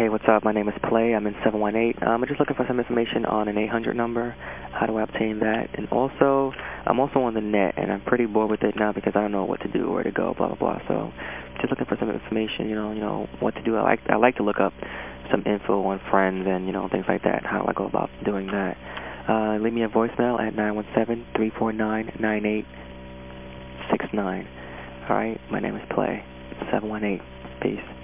Hey, what's up? My name is Play. I'm in 718. Um, I'm just looking for some information on an 800 number. How do I obtain that? And also, I'm also on the net, and I'm pretty bored with it now because I don't know what to do, where to go, blah, blah, blah. So just looking for some information, you know, you know, what to do. I like, I like to look up some info on friends and, you know, things like that, how I go about doing that. Uh, leave me a voicemail at 917-349-9869. All right? My name is Play. 718. Peace.